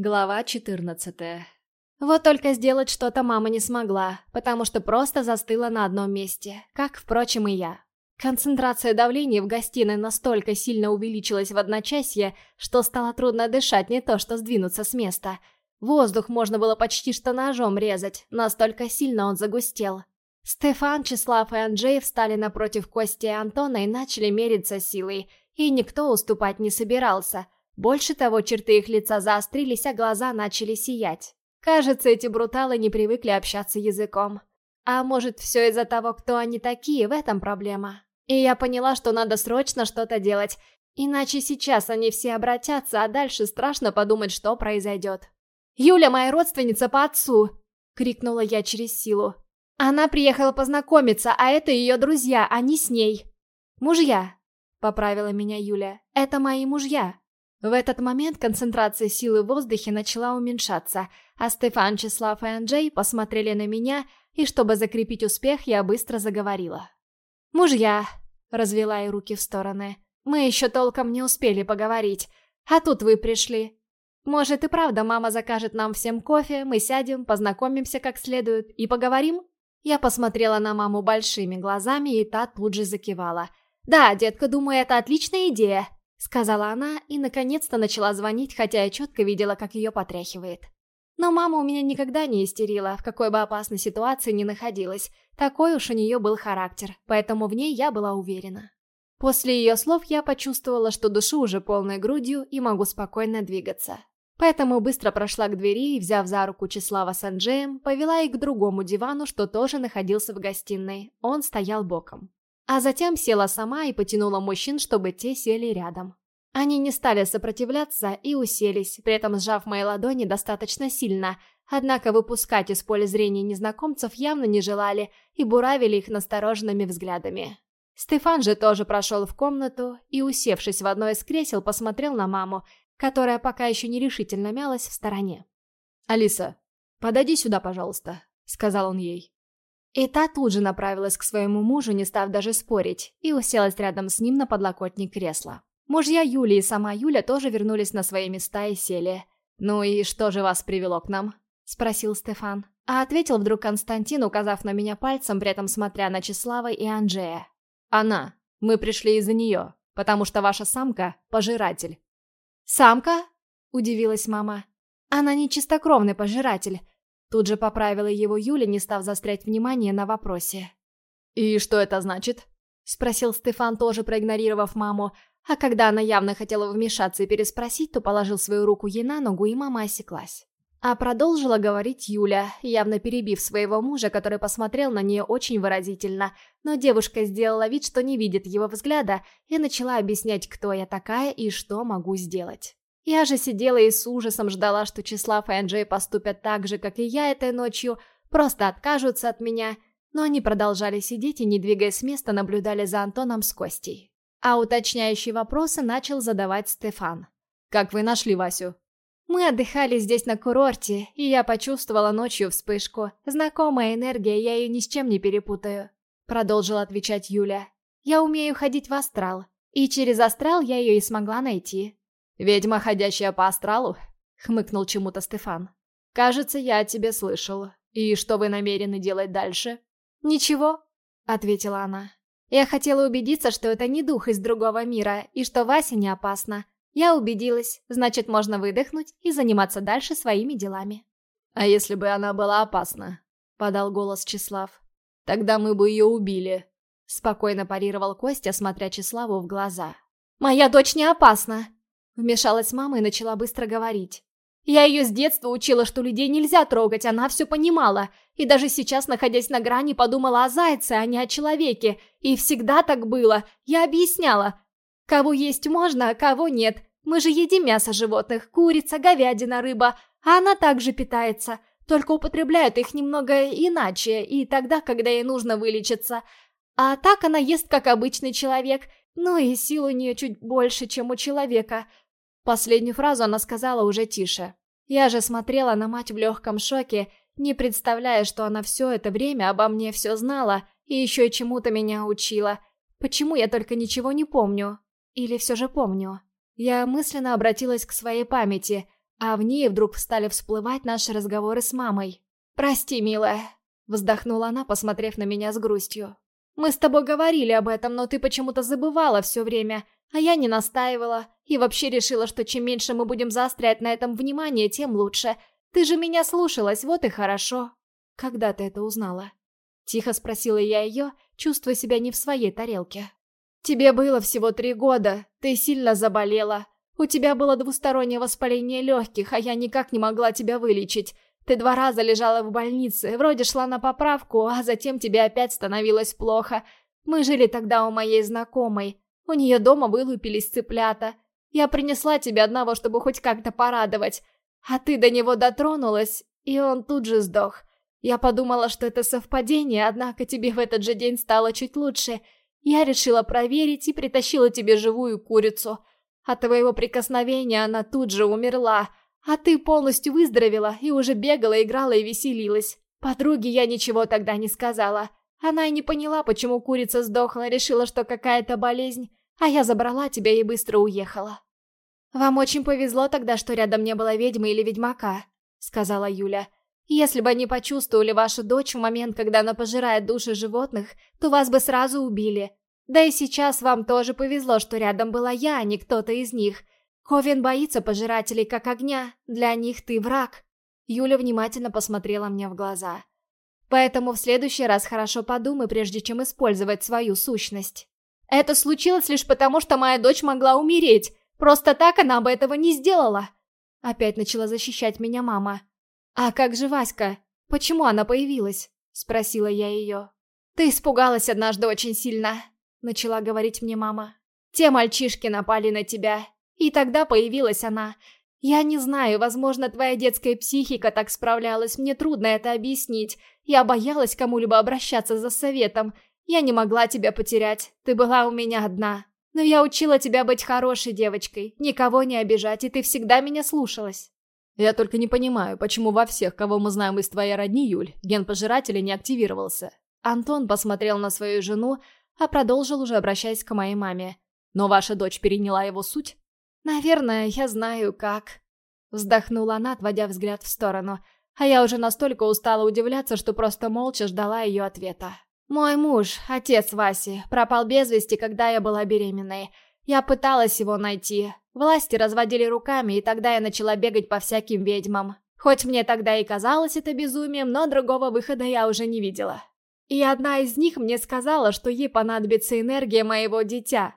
Глава 14 Вот только сделать что-то мама не смогла, потому что просто застыла на одном месте, как, впрочем, и я. Концентрация давления в гостиной настолько сильно увеличилась в одночасье, что стало трудно дышать, не то что сдвинуться с места. Воздух можно было почти что ножом резать, настолько сильно он загустел. Стефан, Числав и Анджей встали напротив Кости и Антона и начали мериться силой, и никто уступать не собирался – больше того, черты их лица заострились, а глаза начали сиять. Кажется, эти бруталы не привыкли общаться языком. А может, все из-за того, кто они такие, в этом проблема. И я поняла, что надо срочно что-то делать, иначе сейчас они все обратятся, а дальше страшно подумать, что произойдет. «Юля моя родственница по отцу!» — крикнула я через силу. «Она приехала познакомиться, а это ее друзья, они с ней». «Мужья», — поправила меня Юля. «Это мои мужья». В этот момент концентрация силы в воздухе начала уменьшаться, а Стефан, Числав и Анджей посмотрели на меня, и чтобы закрепить успех, я быстро заговорила. «Мужья!» — развела я руки в стороны. «Мы еще толком не успели поговорить, а тут вы пришли. Может и правда мама закажет нам всем кофе, мы сядем, познакомимся как следует и поговорим?» Я посмотрела на маму большими глазами, и та тут же закивала. «Да, детка, думаю, это отличная идея!» Сказала она и наконец-то начала звонить, хотя я четко видела, как ее потряхивает. Но мама у меня никогда не истерила, в какой бы опасной ситуации ни находилась. Такой уж у нее был характер, поэтому в ней я была уверена. После ее слов я почувствовала, что душу уже полной грудью и могу спокойно двигаться. Поэтому быстро прошла к двери и, взяв за руку Числава с Анджеем, повела их к другому дивану, что тоже находился в гостиной. Он стоял боком. А затем села сама и потянула мужчин, чтобы те сели рядом. Они не стали сопротивляться и уселись, при этом сжав мои ладони достаточно сильно, однако выпускать из поля зрения незнакомцев явно не желали и буравили их настороженными взглядами. Стефан же тоже прошел в комнату и, усевшись в одно из кресел, посмотрел на маму, которая пока еще нерешительно мялась в стороне. «Алиса, подойди сюда, пожалуйста», — сказал он ей. И та тут же направилась к своему мужу, не став даже спорить, и уселась рядом с ним на подлокотник кресла. Мужья Юли и сама Юля тоже вернулись на свои места и сели. «Ну и что же вас привело к нам?» – спросил Стефан. А ответил вдруг Константин, указав на меня пальцем, при этом смотря на Числава и Анджея. «Она. Мы пришли из-за нее, потому что ваша самка – пожиратель». «Самка?» – удивилась мама. «Она не чистокровный пожиратель. Тут же поправила его Юля, не став застрять внимание на вопросе. «И что это значит?» Спросил Стефан, тоже проигнорировав маму, а когда она явно хотела вмешаться и переспросить, то положил свою руку ей на ногу, и мама осеклась. А продолжила говорить Юля, явно перебив своего мужа, который посмотрел на нее очень выразительно, но девушка сделала вид, что не видит его взгляда, и начала объяснять, кто я такая и что могу сделать. Я же сидела и с ужасом ждала, что Числав и Анджей поступят так же, как и я этой ночью, просто откажутся от меня, но они продолжали сидеть и, не двигаясь с места, наблюдали за Антоном с Костей. А уточняющие вопросы начал задавать Стефан. «Как вы нашли Васю?» Мы отдыхали здесь на курорте, и я почувствовала ночью вспышку. Знакомая энергия, я ее ни с чем не перепутаю. Продолжила отвечать Юля. Я умею ходить в астрал, и через астрал я ее и смогла найти. «Ведьма, ходящая по астралу?» — хмыкнул чему-то Стефан. «Кажется, я о тебе слышал. И что вы намерены делать дальше?» «Ничего», — ответила она. «Я хотела убедиться, что это не дух из другого мира, и что Вася не опасна. Я убедилась, значит, можно выдохнуть и заниматься дальше своими делами». «А если бы она была опасна?» — подал голос Числав. «Тогда мы бы ее убили», — спокойно парировал Костя, смотря Числаву в глаза. «Моя дочь не опасна!» Вмешалась мама и начала быстро говорить. Я ее с детства учила, что людей нельзя трогать, она все понимала. И даже сейчас, находясь на грани, подумала о зайце, а не о человеке. И всегда так было. Я объясняла. Кого есть можно, а кого нет. Мы же едим мясо животных, курица, говядина, рыба. А она также питается. Только употребляют их немного иначе, и тогда, когда ей нужно вылечиться. А так она ест, как обычный человек. Ну и сил у нее чуть больше, чем у человека. Последнюю фразу она сказала уже тише. Я же смотрела на мать в легком шоке, не представляя, что она все это время обо мне все знала и еще и чему-то меня учила. Почему я только ничего не помню? Или все же помню? Я мысленно обратилась к своей памяти. а в ней вдруг стали всплывать наши разговоры с мамой. «Прости, милая», — вздохнула она, посмотрев на меня с грустью. «Мы с тобой говорили об этом, но ты почему-то забывала все время, а я не настаивала, и вообще решила, что чем меньше мы будем заострять на этом внимание, тем лучше. Ты же меня слушалась, вот и хорошо». «Когда ты это узнала?» Тихо спросила я ее, чувствуя себя не в своей тарелке. «Тебе было всего три года, ты сильно заболела. У тебя было двустороннее воспаление легких, а я никак не могла тебя вылечить. Ты два раза лежала в больнице, вроде шла на поправку, а затем тебе опять становилось плохо. Мы жили тогда у моей знакомой. У нее дома вылупились цыплята. Я принесла тебе одного, чтобы хоть как-то порадовать. А ты до него дотронулась, и он тут же сдох. Я подумала, что это совпадение, однако тебе в этот же день стало чуть лучше. Я решила проверить и притащила тебе живую курицу. От твоего прикосновения она тут же умерла, а ты полностью выздоровела и уже бегала, играла и веселилась. Подруге я ничего тогда не сказала. Она и не поняла, почему курица сдохла, решила, что какая-то болезнь, а я забрала тебя и быстро уехала. «Вам очень повезло тогда, что рядом не было ведьмы или ведьмака», — сказала Юля. «Если бы они почувствовали вашу дочь в момент, когда она пожирает души животных, то вас бы сразу убили. Да и сейчас вам тоже повезло, что рядом была я, а не кто-то из них. Ковен боится пожирателей как огня, для них ты враг. Юля внимательно посмотрела мне в глаза. Поэтому в следующий раз хорошо подумай, прежде чем использовать свою сущность. Это случилось лишь потому, что моя дочь могла умереть. Просто так она бы этого не сделала. Опять начала защищать меня мама. «А как же Васька? Почему она появилась?» Спросила я ее. «Ты испугалась однажды очень сильно», начала говорить мне мама. «Те мальчишки напали на тебя, и тогда появилась она. Я не знаю, возможно, твоя детская психика так справлялась, мне трудно это объяснить. Я боялась кому-либо обращаться за советом. Я не могла тебя потерять, ты была у меня одна. Но я учила тебя быть хорошей девочкой, никого не обижать, и ты всегда меня слушалась. Я только не понимаю, почему во всех, кого мы знаем из твоей родни, Юль, ген пожирателя не активировался. Антон посмотрел на свою жену, а продолжил уже обращаясь к моей маме. Но ваша дочь переняла его суть? «Наверное, я знаю, как...» Вздохнула она, отводя взгляд в сторону, а я уже настолько устала удивляться, что просто молча ждала ее ответа. «Мой муж, отец Васи, пропал без вести, когда я была беременной. Я пыталась его найти. Власти разводили руками, и тогда я начала бегать по всяким ведьмам. Хоть мне тогда и казалось это безумием, но другого выхода я уже не видела. И одна из них мне сказала, что ей понадобится энергия моего дитя,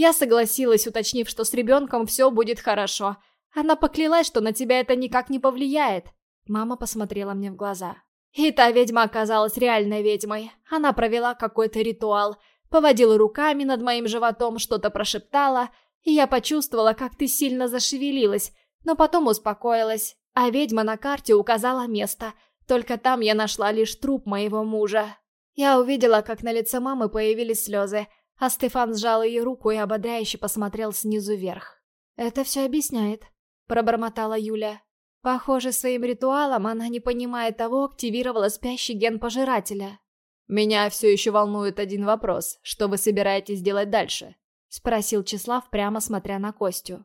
я согласилась, уточнив, что с ребенком все будет хорошо. Она поклялась, что на тебя это никак не повлияет. Мама посмотрела мне в глаза. И та ведьма оказалась реальной ведьмой. Она провела какой-то ритуал, поводила руками над моим животом, что-то прошептала, и я почувствовала, как ты сильно зашевелилась, но потом успокоилась. А ведьма на карте указала место. Только там я нашла лишь труп моего мужа. Я увидела, как на лице мамы появились слезы, а Стефан сжал ее руку и ободряюще посмотрел снизу вверх. «Это все объясняет», — пробормотала Юля. «Похоже, своим ритуалом она, не понимая того, активировала спящий ген пожирателя». «Меня все еще волнует один вопрос. Что вы собираетесь делать дальше?» — спросил Числав, прямо смотря на Костю.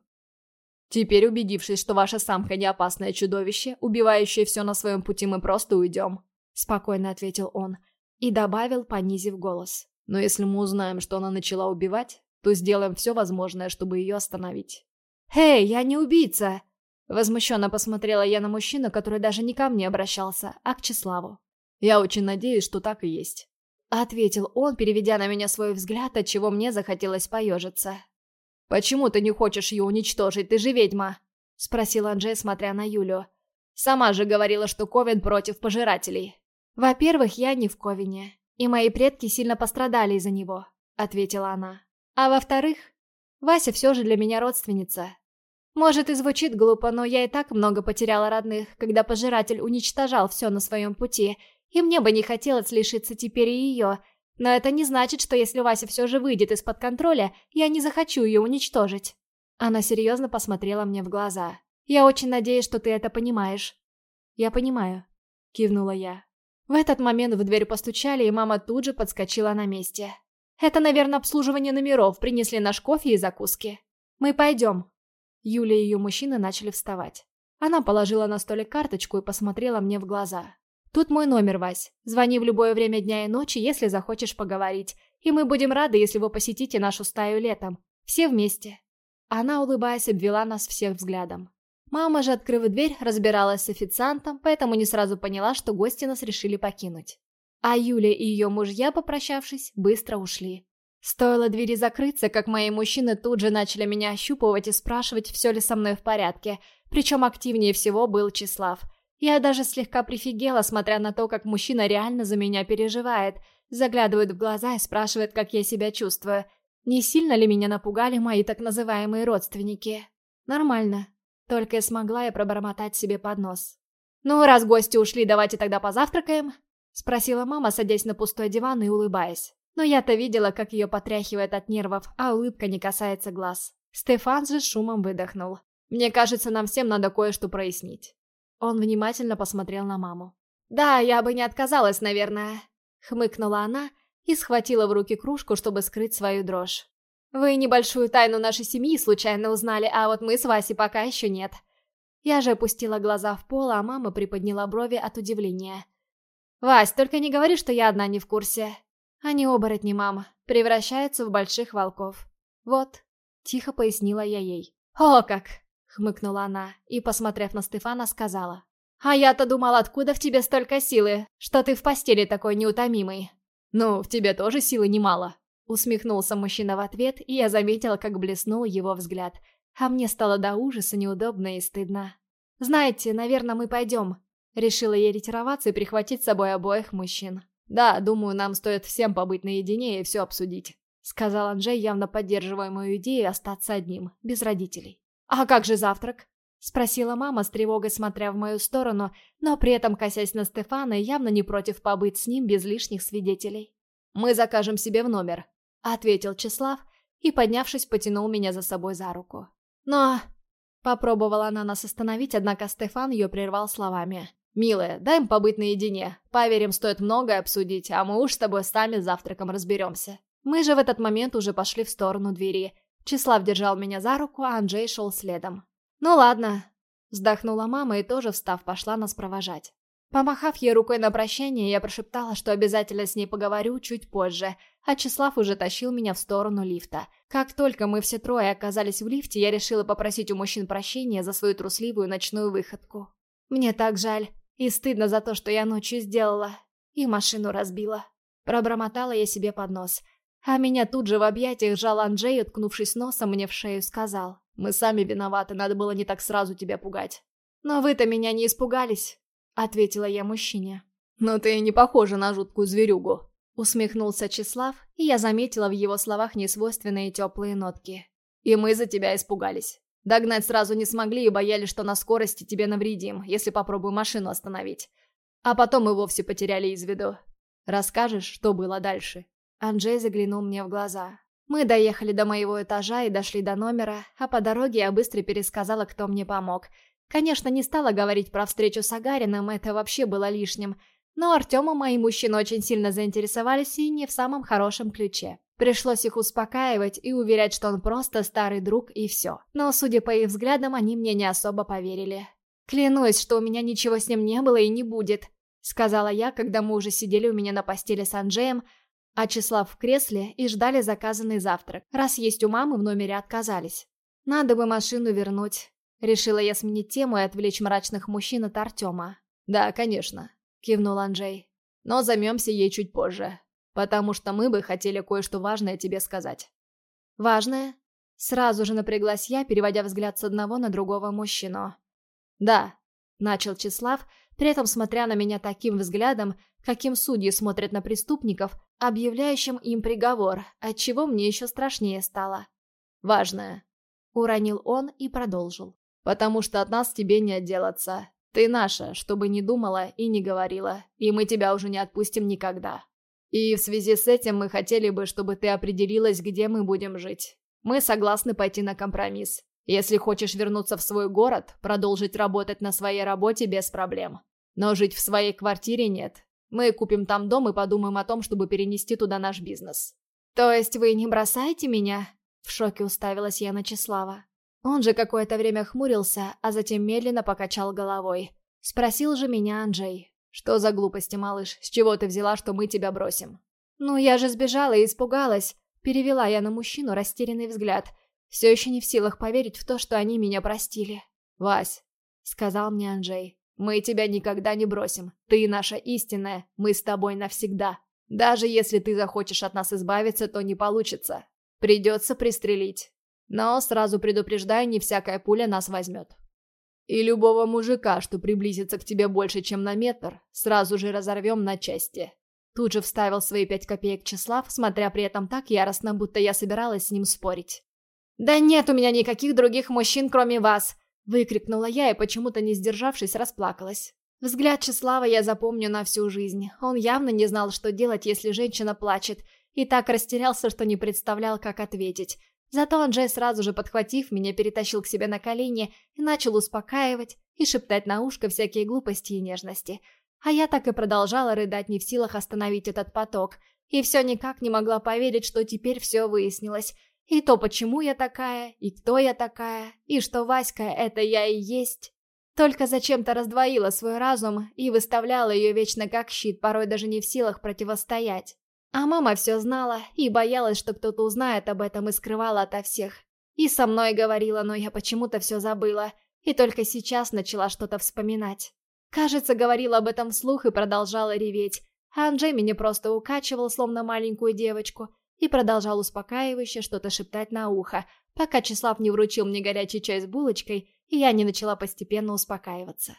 «Теперь, убедившись, что ваша самка не опасное чудовище, убивающее все на своем пути, мы просто уйдем», — спокойно ответил он и добавил, понизив голос. Но если мы узнаем, что она начала убивать, то сделаем все возможное, чтобы ее остановить. «Эй, я не убийца!» Возмущенно посмотрела я на мужчину, который даже не ко мне обращался, а к Числаву. «Я очень надеюсь, что так и есть», — ответил он, переведя на меня свой взгляд, от чего мне захотелось поежиться. «Почему ты не хочешь ее уничтожить? Ты же ведьма!» — спросил Анджей, смотря на Юлю. «Сама же говорила, что Ковен против пожирателей». «Во-первых, я не в Ковине. «И мои предки сильно пострадали из-за него», — ответила она. «А во-вторых, Вася все же для меня родственница. Может и звучит глупо, но я и так много потеряла родных, когда пожиратель уничтожал все на своем пути, и мне бы не хотелось лишиться теперь и ее. Но это не значит, что если Вася все же выйдет из-под контроля, я не захочу ее уничтожить». Она серьезно посмотрела мне в глаза. «Я очень надеюсь, что ты это понимаешь». «Я понимаю», — кивнула я. В этот момент в дверь постучали, и мама тут же подскочила на месте. «Это, наверное, обслуживание номеров, принесли наш кофе и закуски. Мы пойдем». Юля и ее мужчины начали вставать. Она положила на столик карточку и посмотрела мне в глаза. «Тут мой номер, Вась. Звони в любое время дня и ночи, если захочешь поговорить. И мы будем рады, если вы посетите нашу стаю летом. Все вместе». Она, улыбаясь, обвела нас всех взглядом. Мама же, открыв дверь, разбиралась с официантом, поэтому не сразу поняла, что гости нас решили покинуть. А Юля и ее мужья, попрощавшись, быстро ушли. Стоило двери закрыться, как мои мужчины тут же начали меня ощупывать и спрашивать, все ли со мной в порядке, причем активнее всего был Числав. Я даже слегка прифигела, смотря на то, как мужчина реально за меня переживает, заглядывает в глаза и спрашивает, как я себя чувствую. Не сильно ли меня напугали мои так называемые родственники? Нормально. Только и смогла я пробормотать себе под нос. «Ну, раз гости ушли, давайте тогда позавтракаем?» Спросила мама, садясь на пустой диван и улыбаясь. Но я-то видела, как ее потряхивает от нервов, а улыбка не касается глаз. Стефан же шумом выдохнул. «Мне кажется, нам всем надо кое-что прояснить». Он внимательно посмотрел на маму. «Да, я бы не отказалась, наверное», — хмыкнула она и схватила в руки кружку, чтобы скрыть свою дрожь. Вы небольшую тайну нашей семьи случайно узнали, а вот мы с Васей пока еще нет. Я же опустила глаза в пол, а мама приподняла брови от удивления. «Вась, только не говори, что я одна не в курсе. Они оборотни, мама, превращаются в больших волков. Вот», — тихо пояснила я ей. «О как!» — хмыкнула она и, посмотрев на Стефана, сказала. «А я-то думала, откуда в тебе столько силы, что ты в постели такой неутомимый». «Ну, в тебе тоже силы немало», Усмехнулся мужчина в ответ, и я заметила, как блеснул его взгляд. А мне стало до ужаса неудобно и стыдно. «Знаете, наверное, мы пойдем». Решила я ретироваться и прихватить с собой обоих мужчин. «Да, думаю, нам стоит всем побыть наедине и все обсудить», сказал Анджей, явно поддерживая мою идею остаться одним, без родителей. «А как же завтрак?» Спросила мама с тревогой, смотря в мою сторону, но при этом косясь на Стефана, явно не против побыть с ним без лишних свидетелей. «Мы закажем себе в номер», ответил Числав и, поднявшись, потянул меня за собой за руку. Но... Попробовала она нас остановить, однако Стефан ее прервал словами. «Милая, дай им побыть наедине. Поверим, стоит многое обсудить, а мы уж с тобой сами завтраком разберемся». Мы же в этот момент уже пошли в сторону двери. Числав держал меня за руку, а Анджей шел следом. «Ну ладно», — вздохнула мама и тоже, встав, пошла нас провожать. Помахав ей рукой на прощание, я прошептала, что обязательно с ней поговорю чуть позже, а Числав уже тащил меня в сторону лифта. Как только мы все трое оказались в лифте, я решила попросить у мужчин прощения за свою трусливую ночную выходку. Мне так жаль и стыдно за то, что я ночью сделала. И машину разбила. Пробормотала я себе под нос. А меня тут же в объятиях сжал Анджей, уткнувшись носом мне в шею, сказал. «Мы сами виноваты, надо было не так сразу тебя пугать». «Но вы-то меня не испугались», — ответила я мужчине. «Но ты не похожа на жуткую зверюгу», — усмехнулся Числав, и я заметила в его словах несвойственные теплые нотки. «И мы за тебя испугались. Догнать сразу не смогли и боялись, что на скорости тебе навредим, если попробуем машину остановить. А потом мы вовсе потеряли из виду. Расскажешь, что было дальше?» Анджей заглянул мне в глаза. Мы доехали до моего этажа и дошли до номера, а по дороге я быстро пересказала, кто мне помог, Конечно, не стала говорить про встречу с Агариным, это вообще было лишним. Но Артема мои мужчины очень сильно заинтересовались и не в самом хорошем ключе. Пришлось их успокаивать и уверять, что он просто старый друг и все. Но, судя по их взглядам, они мне не особо поверили. «Клянусь, что у меня ничего с ним не было и не будет», — сказала я, когда мы уже сидели у меня на постели с Анджеем, а Числав в кресле и ждали заказанный завтрак, раз есть у мамы в номере отказались. Надо бы машину вернуть. Решила я сменить тему и отвлечь мрачных мужчин от Артема. «Да, конечно», — кивнул Анджей. «Но займемся ей чуть позже, потому что мы бы хотели кое-что важное тебе сказать». «Важное?» Сразу же напряглась я, переводя взгляд с одного на другого мужчину. «Да», — начал Числав, при этом смотря на меня таким взглядом, каким судьи смотрят на преступников, объявляющим им приговор, отчего мне еще страшнее стало. «Важное», — уронил он и продолжил. Потому что от нас тебе не отделаться. Ты наша, чтобы не думала и не говорила, и мы тебя уже не отпустим никогда. И в связи с этим мы хотели бы, чтобы ты определилась, где мы будем жить. Мы согласны пойти на компромисс. Если хочешь вернуться в свой город, продолжить работать на своей работе без проблем. Но жить в своей квартире нет. Мы купим там дом и подумаем о том, чтобы перенести туда наш бизнес. То есть вы не бросаете меня? В шоке уставилась я на Числава. Он же какое-то время хмурился, а затем медленно покачал головой. Спросил же меня Анджей. «Что за глупости, малыш? С чего ты взяла, что мы тебя бросим?» «Ну, я же сбежала и испугалась». Перевела я на мужчину растерянный взгляд. Все еще не в силах поверить в то, что они меня простили. «Вась», — сказал мне Анджей, — «мы тебя никогда не бросим. Ты наша истинная, мы с тобой навсегда. Даже если ты захочешь от нас избавиться, то не получится. Придется пристрелить. Но сразу предупреждаю, не всякая пуля нас возьмет. И любого мужика, что приблизится к тебе больше, чем на метр, сразу же разорвем на части». Тут же вставил свои пять копеек Числав, смотря при этом так яростно, будто я собиралась с ним спорить. «Да нет у меня никаких других мужчин, кроме вас!» Выкрикнула я и, почему-то не сдержавшись, расплакалась. Взгляд Числава я запомню на всю жизнь. Он явно не знал, что делать, если женщина плачет, и так растерялся, что не представлял, как ответить. Зато Анджей, сразу же подхватив меня, перетащил к себе на колени и начал успокаивать и шептать на ушко всякие глупости и нежности. А я так и продолжала рыдать не в силах остановить этот поток. И все никак не могла поверить, что теперь все выяснилось. И то, почему я такая, и кто я такая, и что Васька — это я и есть. Только зачем-то раздвоила свой разум и выставляла ее вечно как щит, порой даже не в силах противостоять. А мама все знала и боялась, что кто-то узнает об этом и скрывала ото всех. И со мной говорила, но я почему-то все забыла. И только сейчас начала что-то вспоминать. Кажется, говорила об этом вслух и продолжала реветь. А Анджей меня просто укачивал, словно маленькую девочку, и продолжал успокаивающе что-то шептать на ухо, пока Числав не вручил мне горячий чай с булочкой, и я не начала постепенно успокаиваться.